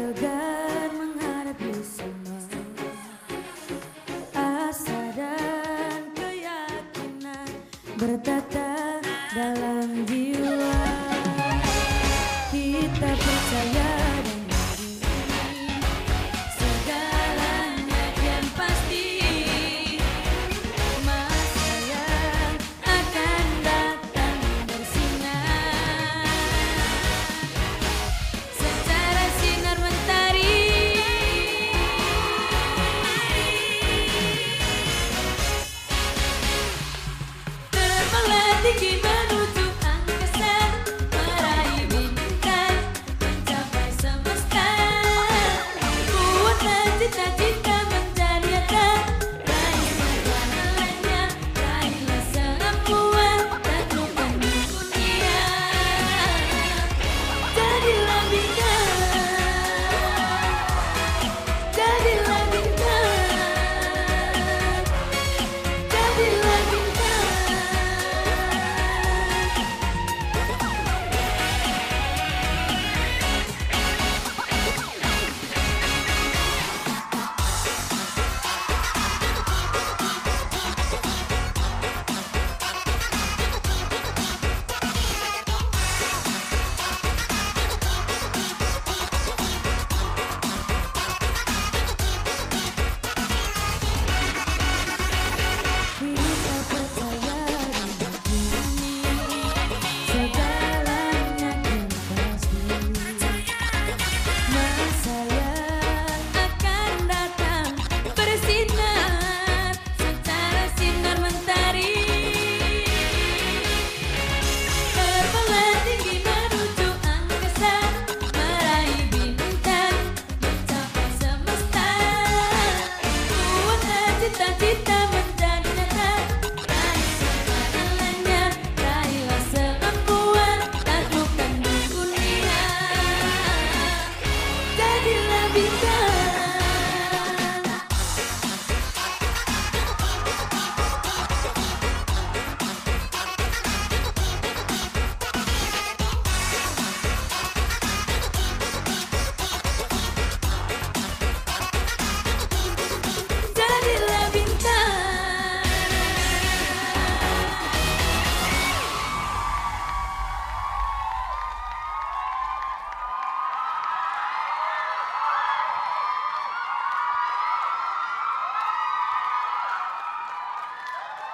segan menghadapi semua. Asa dan keyakinan bertata dalam jiwa. Kita percaya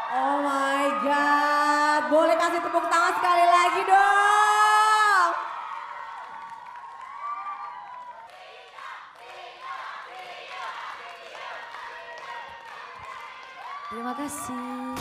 Oh my God. Boleh kasih tepuk tangan sekali lagi dong. Terima kasih.